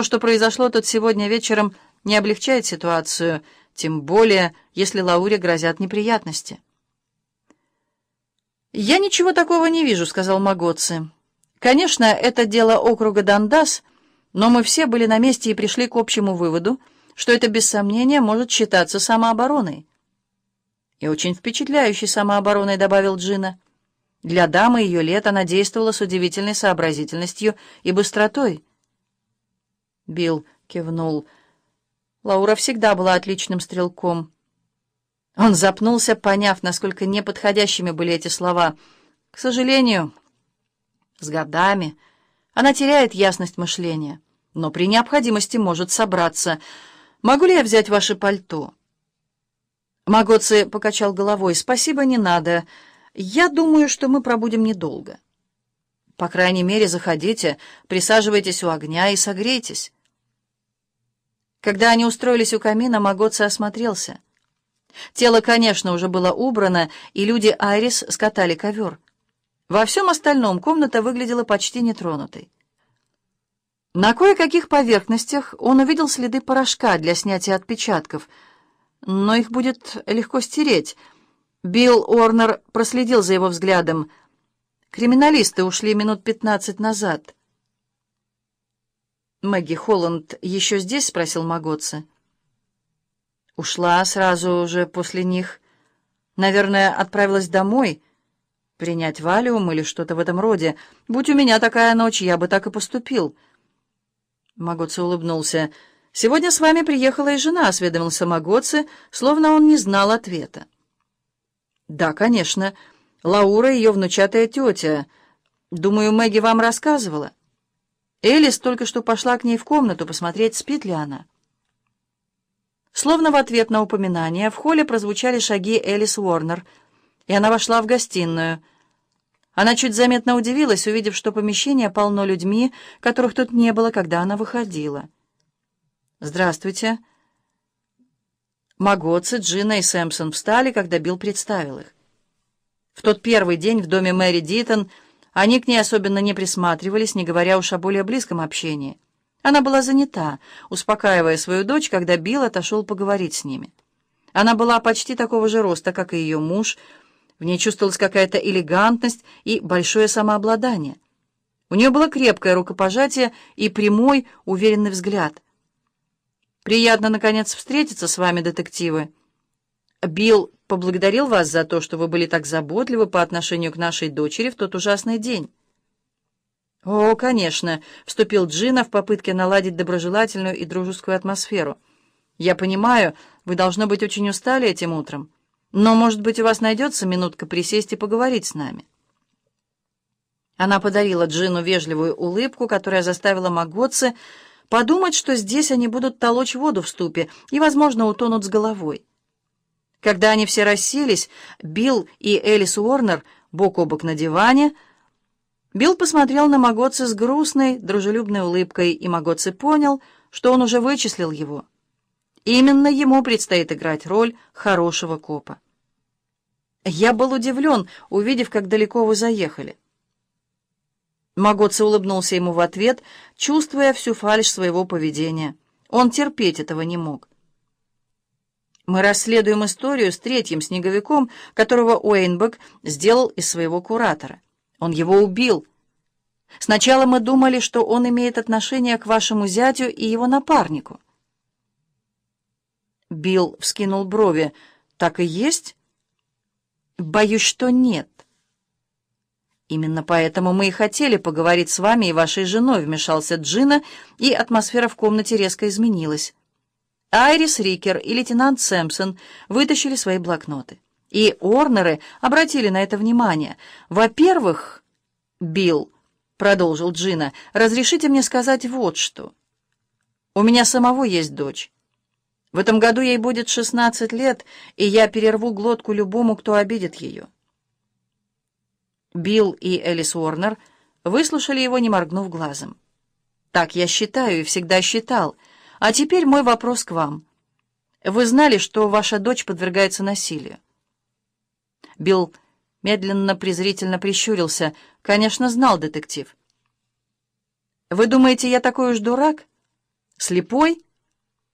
То, что произошло тут сегодня вечером, не облегчает ситуацию, тем более, если Лауре грозят неприятности. «Я ничего такого не вижу», — сказал Магоци. «Конечно, это дело округа Дандас, но мы все были на месте и пришли к общему выводу, что это без сомнения может считаться самообороной». «И очень впечатляющей самообороной», — добавил Джина. Для дамы ее лет она действовала с удивительной сообразительностью и быстротой. Билл кивнул. Лаура всегда была отличным стрелком. Он запнулся, поняв, насколько неподходящими были эти слова. К сожалению, с годами она теряет ясность мышления, но при необходимости может собраться. «Могу ли я взять ваше пальто?» Магоци покачал головой. «Спасибо, не надо. Я думаю, что мы пробудем недолго. По крайней мере, заходите, присаживайтесь у огня и согрейтесь». Когда они устроились у камина, Магоци осмотрелся. Тело, конечно, уже было убрано, и люди Айрис скатали ковер. Во всем остальном комната выглядела почти нетронутой. На кое-каких поверхностях он увидел следы порошка для снятия отпечатков, но их будет легко стереть. Билл Орнер проследил за его взглядом. Криминалисты ушли минут пятнадцать назад. «Мэгги Холланд еще здесь?» — спросил Магоци. Ушла сразу же после них. Наверное, отправилась домой, принять валиум или что-то в этом роде. Будь у меня такая ночь, я бы так и поступил. Магоци улыбнулся. «Сегодня с вами приехала и жена», — осведомился Магоци, словно он не знал ответа. «Да, конечно. Лаура — ее внучатая тетя. Думаю, Мэгги вам рассказывала. Элис только что пошла к ней в комнату посмотреть, спит ли она». Словно в ответ на упоминание в холле прозвучали шаги Элис Уорнер, и она вошла в гостиную. Она чуть заметно удивилась, увидев, что помещение полно людьми, которых тут не было, когда она выходила. «Здравствуйте». Магоци, Джина и Сэмпсон встали, когда Билл представил их. В тот первый день в доме Мэри Дитон они к ней особенно не присматривались, не говоря уж о более близком общении. Она была занята, успокаивая свою дочь, когда Билл отошел поговорить с ними. Она была почти такого же роста, как и ее муж. В ней чувствовалась какая-то элегантность и большое самообладание. У нее было крепкое рукопожатие и прямой, уверенный взгляд. «Приятно, наконец, встретиться с вами, детективы. Билл поблагодарил вас за то, что вы были так заботливы по отношению к нашей дочери в тот ужасный день». «О, конечно», — вступил Джина в попытке наладить доброжелательную и дружескую атмосферу. «Я понимаю, вы, должно быть, очень устали этим утром, но, может быть, у вас найдется минутка присесть и поговорить с нами». Она подарила Джину вежливую улыбку, которая заставила Магоци подумать, что здесь они будут толочь воду в ступе и, возможно, утонут с головой. Когда они все расселись, Билл и Элис Уорнер бок о бок на диване — Билл посмотрел на Магоци с грустной, дружелюбной улыбкой, и Магоци понял, что он уже вычислил его. Именно ему предстоит играть роль хорошего копа. Я был удивлен, увидев, как далеко вы заехали. Магоци улыбнулся ему в ответ, чувствуя всю фальшь своего поведения. Он терпеть этого не мог. Мы расследуем историю с третьим снеговиком, которого Уэйнбек сделал из своего куратора. Он его убил. Сначала мы думали, что он имеет отношение к вашему зятю и его напарнику. Билл вскинул брови. «Так и есть?» «Боюсь, что нет». «Именно поэтому мы и хотели поговорить с вами и вашей женой», — вмешался Джина, и атмосфера в комнате резко изменилась. Айрис Рикер и лейтенант Сэмпсон вытащили свои блокноты. И Орнеры обратили на это внимание. «Во-первых, Билл, — продолжил Джина, — разрешите мне сказать вот что. У меня самого есть дочь. В этом году ей будет шестнадцать лет, и я перерву глотку любому, кто обидит ее». Билл и Элис Уорнер выслушали его, не моргнув глазом. «Так я считаю и всегда считал. А теперь мой вопрос к вам. Вы знали, что ваша дочь подвергается насилию?» Билл медленно презрительно прищурился. «Конечно, знал детектив». «Вы думаете, я такой уж дурак?» Слепой